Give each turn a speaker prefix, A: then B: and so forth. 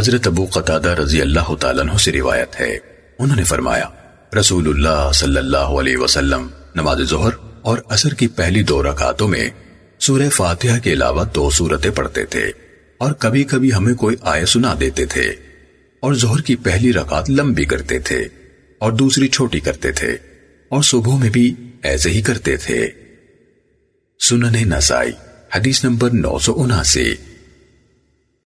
A: حضرت ابو قطادہ رضی اللہ تعالیٰ عنہ سے روایت ہے۔ انہوں نے فرمایا، رسول اللہ صلی اللہ علیہ وسلم نماز ظہر اور عصر کی پہلی دو رکعتوں میں سورہ فاتحہ کے علاوہ دو سورتیں پڑھتے تھے اور کبھی کبھی ہمیں کوئی آئے سنا دیتے تھے اور ظہر کی پہلی رکعت لمبی کرتے تھے اور دوسری چھوٹی کرتے تھے اور صبح میں بھی ایسے ہی کرتے تھے۔ سنن نسائی، حدیث نمبر نو سو اناسی۔